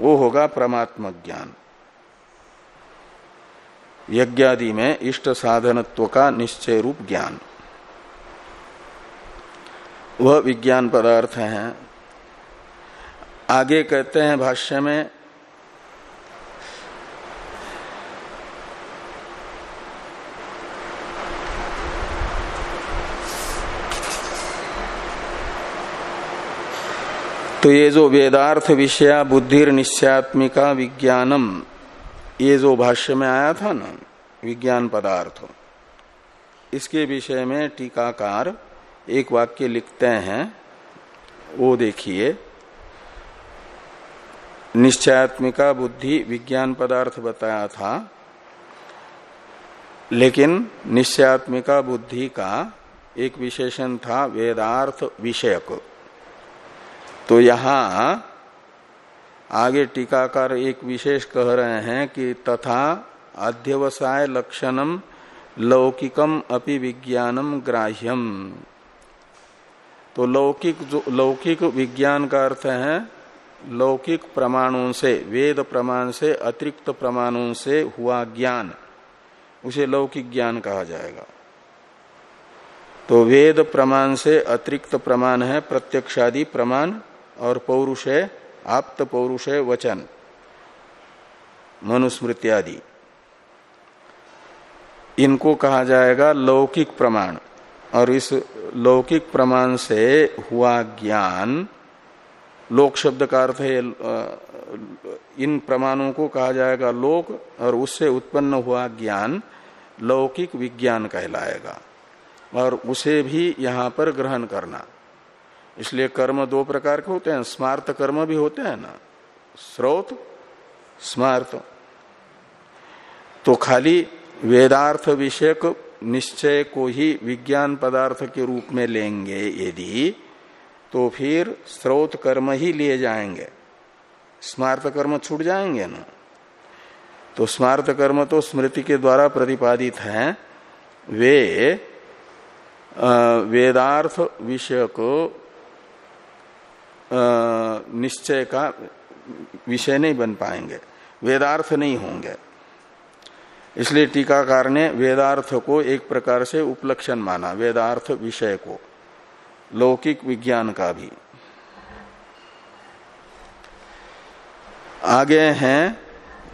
वो होगा परमात्म ज्ञान। यज्ञादि में इष्ट साधनत्व का निश्चय रूप ज्ञान। वह विज्ञान पदार्थ है। आगे कहते हैं भाष्य में तो ये जो वेदार्थ विषया, बुद्धिर निश्चयात्मिका विज्ञानम, ये जो भाष्य में आया था ना, विज्ञान पदार्थ, इसके विषय में टीकाकार एक वाक्य लिखते हैं, वो देखिए निश्चयात्मिका बुद्धि विज्ञान पदार्थ बताया था, लेकिन निश्चयात्मिका बुद्धि का एक विशेषण था वेदार्थ विषयक। तो यहाँ आगे टीकाकार एक विशेष कह रहे हैं कि तथा अध्यवसाय लक्षणम लौकिकम अपि विज्ञानम ग्राह्यम। तो लौकिक जो, लौकिक विज्ञान का अर्थ है, लौकिक प्रमाणों से, वेद प्रमाण से, अतिरिक्त प्रमाणों से हुआ ज्ञान। उसे लौकिक ज्ञान कहा जाएगा। तो वेद प्रमाण से अतिरिक्त प्रमाण है, प्रत्यक्षादि प्रमाण और पौरुष है, आप्त पौरुष है, वचन मनुस्मृत्यादि इनको कहा जाएगा लौकिक प्रमाण। और इस लौकिक प्रमाण से हुआ ज्ञान, लोक शब्द का अर्थ है इन प्रमाणों को कहा जाएगा लोक, और उससे उत्पन्न हुआ ज्ञान लौकिक विज्ञान कहलाएगा। और उसे भी यहाँ पर ग्रहण करना। इसलिए कर्म दो प्रकार के होते हैं। स्मार्त कर्म भी होते हैं ना। स्रोत, स्मार्त। तो खाली वेदार्थ विषयक निश्चय को ही विज्ञान पदार्थ के रूप में लेंगे यदि तो फिर स्रोत कर्म ही लिए जाएँगे। स्मार्त कर्म छूट जाएँगे ना। तो स्मार्त कर्म तो स्मृति के द्वारा प्रतिपादित हैं। वे वेदार्थ विषय को निश्चय का विषय नहीं बन पाएँगे। वेदार्थ नहीं होंगे। इसलिए टीकाकार ने वेदार्थ को एक प्रकार से उपलक्षण माना, वेदार्थ विषय को, लौकिक विज्ञान का भी। आगे हैं,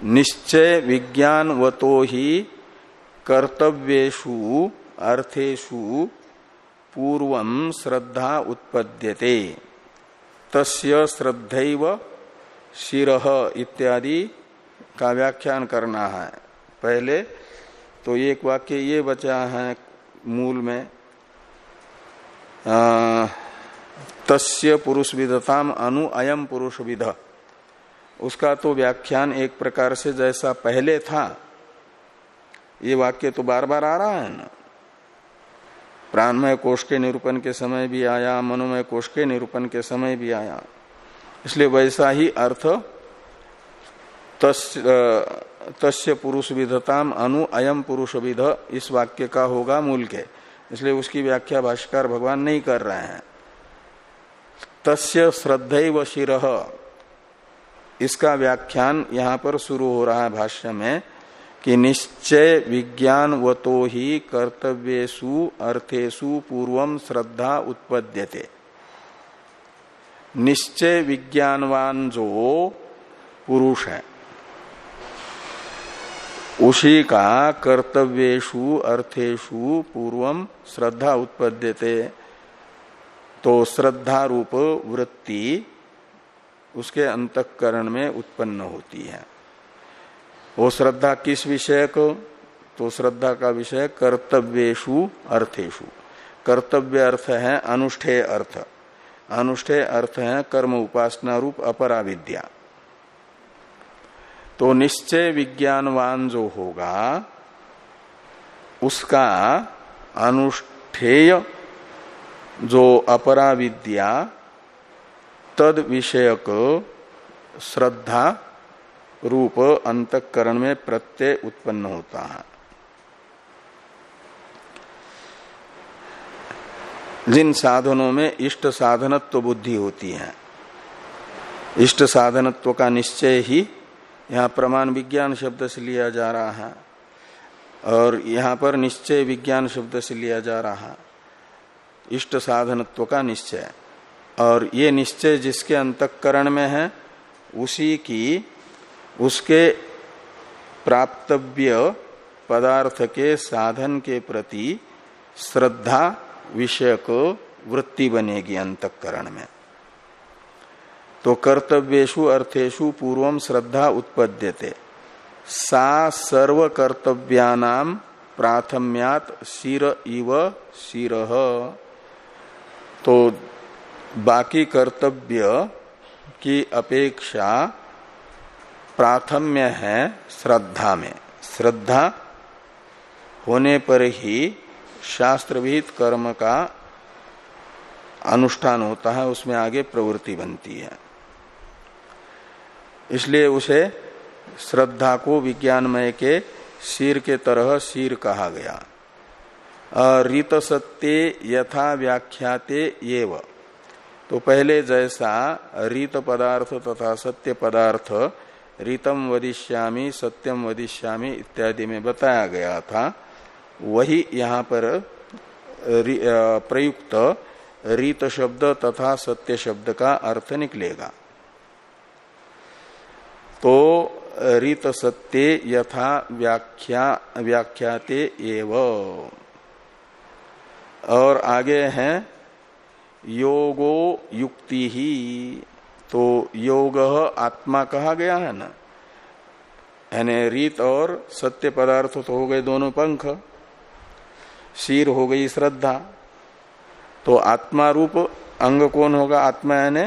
निश्चय विज्ञान वतो ही कर्तव्येशु अर्थेशु पूर्व श्रद्धा उत्पद्यते। तस्य श्रद्धैव शिर इत्यादि का व्याख्यान करना है। पहले तो एक वाक्य ये बचा है मूल में आ, तस्य पुरुष विधताम अनु अयम पुरुष विध उसका तो व्याख्यान एक प्रकार से जैसा पहले था ये वाक्य तो बार बार आ रहा है ना। प्राणमय कोष के निरूपण के समय भी आया, मनोमय कोष के निरूपण के समय भी आया। इसलिए वैसा ही अर्थ तस् पुरुष विधताम अनु अयम पुरुष विध इस वाक्य का होगा मूल के। इसलिए उसकी व्याख्या भाष्कर भगवान नहीं कर रहे हैं। तस्य श्रद्धैव शिर। इसका व्याख्यान यहाँ पर शुरू हो रहा है भाष्य में। कि निश्चय विज्ञान वतो ही कर्तव्यु अर्थेशु पूर्व श्रद्धा उत्पद्यते। निश्चय विज्ञानवान जो पुरुष। है उसी का कर्तव्येशु अर्थेशु पूर्वम श्रद्धा उत्पद्यते। तो श्रद्धा रूप वृत्ति उसके अंतकरण में उत्पन्न होती है। वो श्रद्धा किस विषय को? तो श्रद्धा का विषय कर्तव्येशु अर्थेशु कर्तव्य अर्थ है अनुष्ठेय अर्थ। अनुष्ठेय अर्थ है कर्म उपासना रूप अपरा विद्या तो निश्चय विज्ञानवान जो होगा, उसका अनुष्ठेय जो अपरा विद्या तद विषयक श्रद्धा रूप अंतकरण में प्रत्यय उत्पन्न होता है। जिन साधनों में इष्ट साधनत्व बुद्धि होती है, इष्ट साधनत्व का निश्चय ही यहाँ प्रमाण विज्ञान शब्द से लिया जा रहा है और यहाँ पर निश्चय विज्ञान शब्द से लिया जा रहा है। इष्ट साधनत्व का निश्चय। और ये निश्चय जिसके अंतकरण में है, उसी की उसके प्राप्तव्य पदार्थ के साधन के प्रति श्रद्धा विषय को वृत्ति बनेगी अंतकरण में। तो कर्तव्यु अर्थेशु पूर्व श्रद्धा उत्पद्यते। सा सर्व कर्तव्यानाम प्राथम्यात शिर इव शिर। तो बाकी कर्तव्य की अपेक्षा प्राथम्य है श्रद्धा में। श्रद्धा होने पर ही शास्त्रविहित कर्म का अनुष्ठान होता है, उसमें आगे प्रवृत्ति बनती है। इसलिए उसे श्रद्धा को विज्ञानमय के शीर के तरह शीर कहा गया। रीत सत्य यथा व्याख्याते एव। तो पहले जैसा रीत पदार्थ तथा सत्य पदार्थ रीतम वदिष्यामी, सत्यम वदिष्यामी इत्यादि में बताया गया था। वही यहाँ पर प्रयुक्त रीत शब्द तथा सत्य शब्द का अर्थ निकलेगा। तो रीत सत्य यथा व्याख्या, व्याख्याते एव। और आगे हैं, योगो युक्ति। ही तो योग आत्मा कहा गया है ना? यानी रीत और सत्य पदार्थ तो हो गए दोनों पंख। शीर हो गई श्रद्धा। तो आत्मा रूप अंग कौन होगा? आत्मा यानी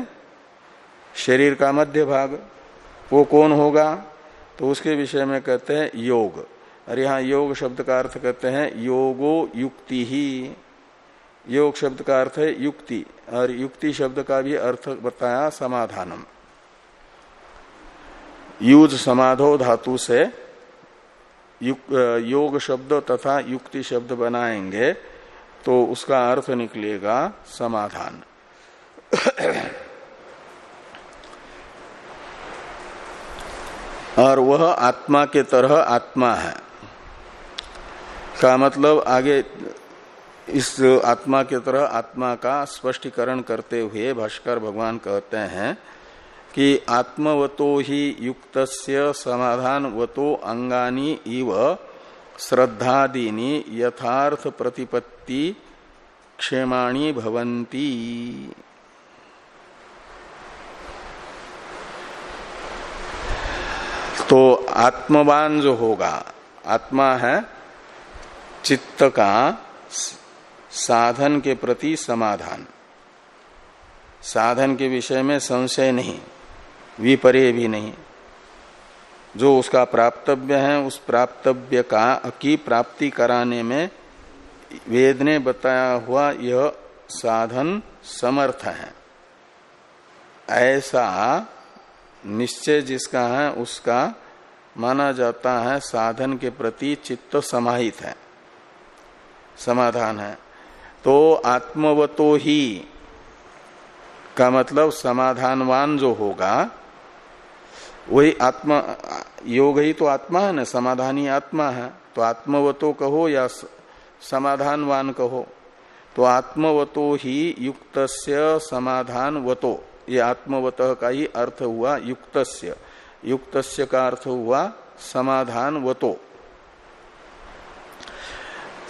शरीर का मध्य भाग। वो कौन होगा? तो उसके विषय में कहते हैं योग। और यहाँ योग शब्द का अर्थ कहते हैं योगो युक्ति ही। योग शब्द का अर्थ है युक्ति, और युक्ति शब्द का भी अर्थ बताया समाधानम। यूज़ समाधो धातु से योग शब्द तथा युक्ति शब्द बनाएँगे तो उसका अर्थ निकलेगा समाधान। और वह आत्मा के तरह आत्मा है। का मतलब आगे इस आत्मा के तरह आत्मा का स्पष्टीकरण करते हुए भाष्कर भगवान कहते हैं कि आत्मवतो ही युक्त समाधान वतो अंगानी इव श्रद्धादीनी यथार्थ प्रतिपत्ति क्षेमाणी भवंती तो आत्मवान जो होगा, आत्मा है, चित्त का साधन के प्रति समाधान। साधन के विषय में संशय नहीं, विपर्य भी नहीं। जो उसका प्राप्तव्य है, उस प्राप्तव्य का की प्राप्ति कराने में वेद ने बताया हुआ यह साधन समर्थ है। ऐसा निश्चय जिसका है, उसका माना जाता है साधन के प्रति चित्त समाहित है। समाधान है। तो आत्मवतो ही का मतलब समाधानवान जो होगा, वही आत्मा, योग ही तो आत्मा है ना, समाधानी आत्मा है। तो आत्मवतो कहो या समाधानवान कहो। तो आत्मवतो ही युक्त समाधानवतो। ये आत्मवत का ही अर्थ हुआ युक्तस्य। युक्तस्य का अर्थ हुआ समाधानवतो।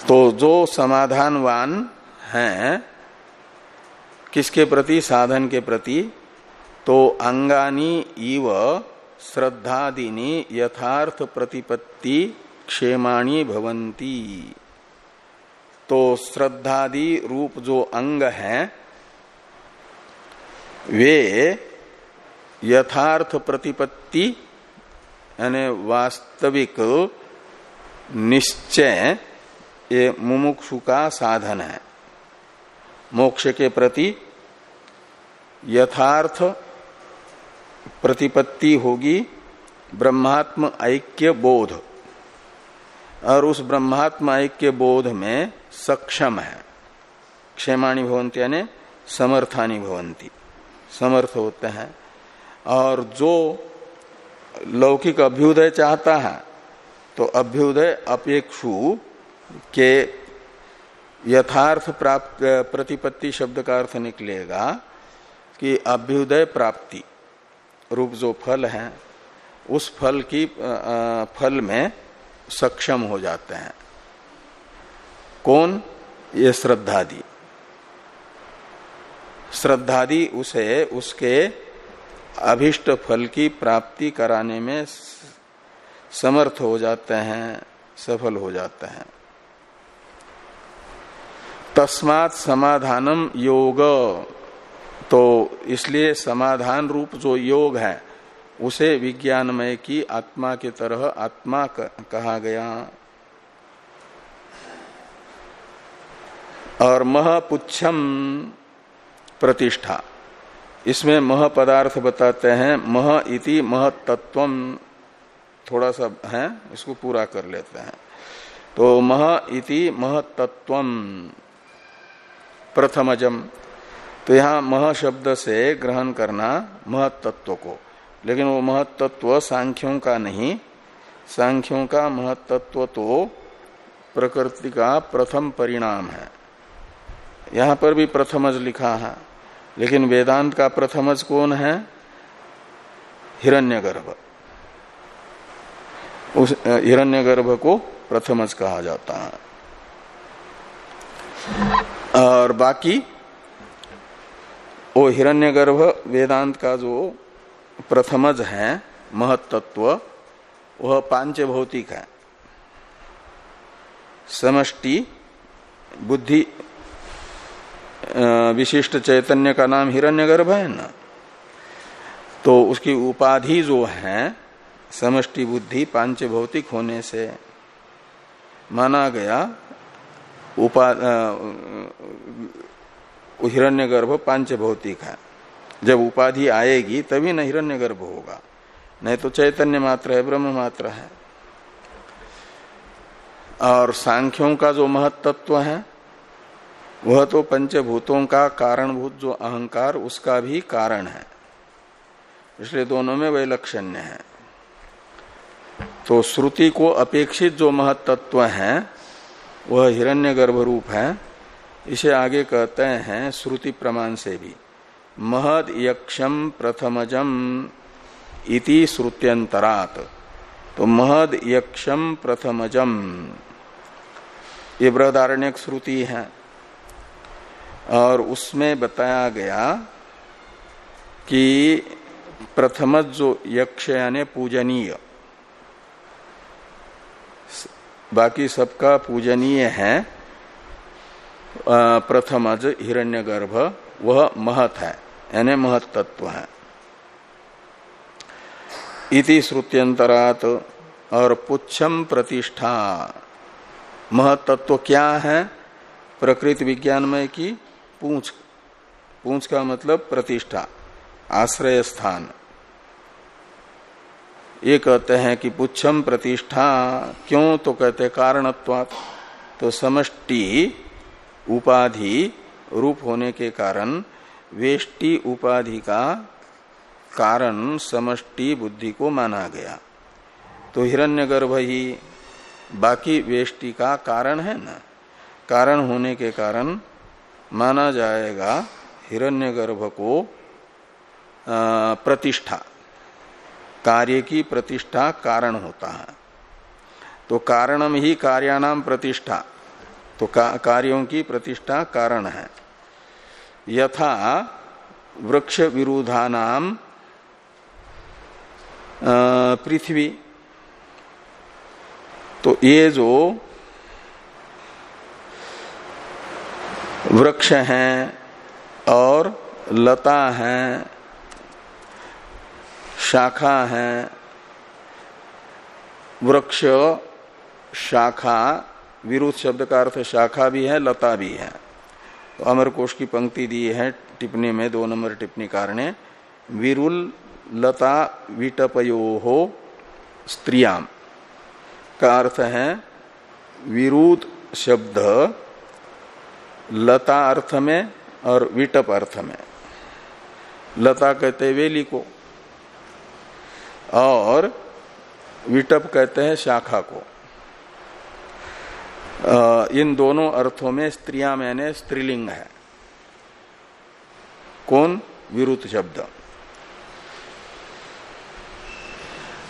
तो जो समाधानवान हैं, किसके प्रति? साधन के प्रति। तो अंगानी इव श्रद्धादिनी यथार्थ प्रतिपत्ति क्षेमाणी भवंती तो श्रद्धादि रूप जो अंग हैं, वे यथार्थ प्रतिपत्ति, यानी वास्तविक निश्चय, ये मुमुक्षु का साधन है। मोक्ष के प्रति यथार्थ प्रतिपत्ति होगी, ब्रह्मात्म ऐक्य बोध। और उस ब्रह्मात्म ऐक्य बोध में सक्षम है। क्षेमाणी भवंती यानी समर्थानी भवंती समर्थ होते हैं। और जो लौकिक अभ्युदय चाहता है तो अभ्युदय अपेक्षु के यथार्थ प्राप्त, प्रतिपत्ति शब्द का अर्थ निकलेगा कि अभ्युदय प्राप्ति, रूप जो फल है, उस फल की फल में सक्षम हो जाते हैं। कौन? ये श्रद्धादि। श्रद्धादि उसे, उसके अभिष्ट फल की प्राप्ति कराने में समर्थ हो जाते हैं, सफल हो जाते हैं। तस्मात समाधानम योग। तो इसलिए समाधान रूप जो योग है, उसे विज्ञानमय की आत्मा के तरह आत्मा कहा गया। और महपुच्छम प्रतिष्ठा। इसमें मह पदार्थ बताते हैं, मह इति महतत्व थोड़ा सा है, इसको पूरा कर लेते हैं। तो मह इति महतत्व प्रथमजम। तो यहाँ मह शब्द से ग्रहण करना महतत्व को। लेकिन वो महतत्व सांख्यों का नहीं। सांख्यों का महतत्व तो प्रकृति का प्रथम परिणाम है। यहाँ पर भी प्रथमज लिखा है। लेकिन वेदांत का प्रथमज कौन है? हिरण्यगर्भ। उस हिरण्यगर्भ को प्रथमज कहा जाता है। और बाकी वो हिरण्यगर्भ वेदांत का जो प्रथमज है महत्त्व वह पाँच भौतिक है। समष्टि, बुद्धि विशिष्ट चैतन्य का नाम हिरण्यगर्भ है ना? तो उसकी उपाधि जो है, समष्टि बुद्धि पाँच भौतिक होने से माना गया उपा हिरण्यगर्भ पाँच भौतिक है। जब उपाधि आएगी, तभी न हिरण्य गर्भ होगा। नहीं तो चैतन्य मात्र है, ब्रह्म मात्र है। और सांख्यों का जो महत्त्व है, वह तो पंचभूतों का कारणभूत जो अहंकार, उसका भी कारण है। इसलिए दोनों में वैलक्षण्य है। तो श्रुति को अपेक्षित जो महत्त्व है वह हिरण्य गर्भ रूप है। इसे आगे कहते हैं श्रुति प्रमाण से भी। महद यक्षम प्रथमजम इति श्रुत्यंतरात तो महद यक्षम प्रथमजम ये बृहदारण्य श्रुति है। और उसमें बताया गया कि प्रथमज जो यक्ष यानी पूजनीय। बाकी सबका पूजनीय है। प्रथमज हिरण्यगर्भ, वह महत है, यानी महत तत्व है। इति श्रुत्यंतरात, और पुच्छम प्रतिष्ठा। महतत्व क्या है? प्रकृति विज्ञान में की पूंछ पूंछ का मतलब प्रतिष्ठा आश्रय स्थान ये कहते हैं कि पुच्छम प्रतिष्ठा, क्यों तो कहते कारणत्वात। तो समष्टि उपाधि रूप होने के कारण, वेष्टि उपाधि का कारण समष्टि बुद्धि को माना गया। तो हिरण्यगर्भ ही बाकी वेष्टि का कारण है ना? कारण होने के कारण माना जाएगा हिरण्यगर्भ को प्रतिष्ठा। कार्य की प्रतिष्ठा कारण होता है। तो कारणम ही कार्याणाम प्रतिष्ठा। तो का, कार्यों की प्रतिष्ठा कारण है। यथा वृक्ष विरोधानाम पृथ्वी। तो ये जो वृक्ष हैं और लता हैं शाखा है। वृक्ष शाखा, विरुद्ध शब्द का अर्थ शाखा भी है, लता भी है। तो अमर कोश की पंक्ति दी है टिप्पणी में, दो नंबर टिप्पणी कारण। विरुल लता विटपयो हो स्त्रियाम का अर्थ है विरुद्ध शब्द, लता अर्थ में और विटप अर्थ में। लता कहते वेली को और विटप कहते हैं शाखा को। इन दोनों अर्थों में स्त्रियाँ मैंने स्त्रीलिंग है। कौन? विरुद्ध शब्द।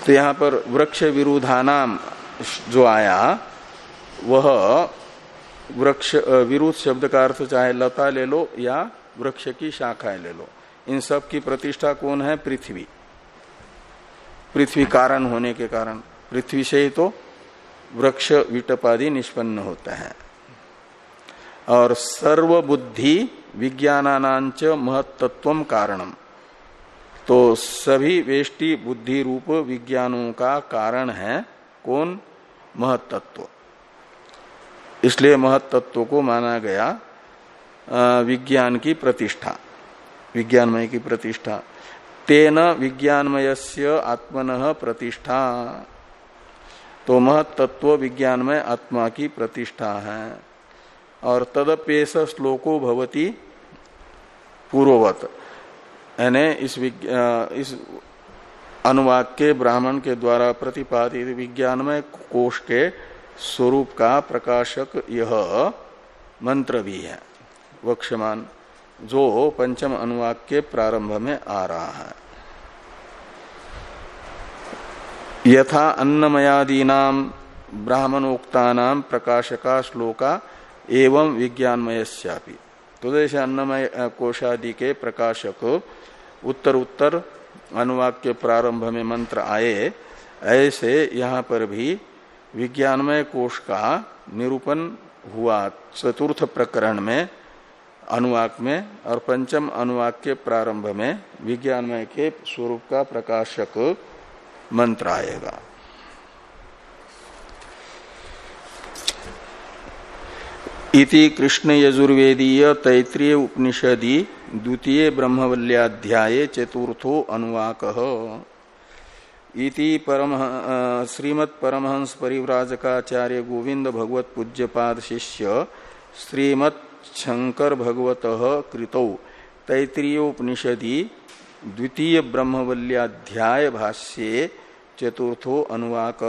तो यहाँ पर वृक्ष विरुद्धानाम जो आया, वह वृक्ष विरुद्ध शब्द का अर्थ चाहे लता ले लो या वृक्ष की शाखाएँ ले लो। इन सब की प्रतिष्ठा कौन है? पृथ्वी। पृथ्वी कारण होने के कारण। पृथ्वी से ही तो वृक्ष विटपादि निष्पन्न होता है। और सर्वबुद्धि विज्ञानानांच महत्त्व कारणम तो सभी वेष्टि बुद्धि रूप विज्ञानों का कारण है कौन? महत्त्व इसलिए महत्त्व को माना गया विज्ञान की प्रतिष्ठा। विज्ञानमय की प्रतिष्ठा। तेन विज्ञानमय आत्मन प्रतिष्ठा। तो महतत्व विज्ञानमय आत्मा की प्रतिष्ठा है। और तदपेश श्लोको भवती पूर्ववत। यानी इस इस अनुवाद के ब्राह्मण के द्वारा प्रतिपादित विज्ञानमय कोष के स्वरूप का प्रकाशक यह मंत्र भी है। वक्षमान जो पंचम अनुवाक के प्रारंभ में आ रहा है। यथा अन्नमयादीना ब्राह्मणोक्ता नाम प्रकाशका श्लोका एवं विज्ञानमय तो जैसे अन्नमय कोशादि के प्रकाशक उत्तर उत्तर अनुवाद के प्रारंभ में मंत्र आए। ऐसे यहाँ पर भी विज्ञानमय कोश का निरूपण हुआ चतुर्थ प्रकरण में अनुवाक में और पंचम अनुवाक के प्रारंभ में विज्ञानमय के स्वरूप का प्रकाशक मंत्र आएगा इति कृष्ण यजुर्वेदीय तैतृय उपनिषदि द्वितीय ब्रह्मवल्याध्याय चतुर्थो अनुवाक। इति परम श्रीमत् परमहंस परिव्राजकाचार्य गोविंद भगवत पूज्यपाद शिष्य श्रीमत् शंकर भगवत कृतौ। तैतृयोपनिषदि द्वितीय ब्रह्मवल्याध्याय भाष्ये चतुर्थो अनुवाक।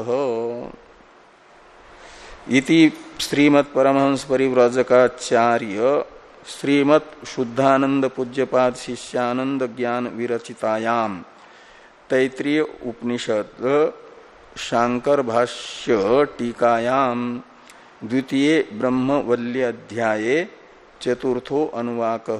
इति श्रीमत् परमहंस परिव्रजकाचार्य श्रीमत् शुद्धानंद पूज्यपाद शिष्यानंद ज्ञान विरचितायाम तैतृय उपनिषद शांकर भाष्य टीकायाम। द्वितीय ब्रह्मवल्य अध्याय चतुर्थो अनुवाक।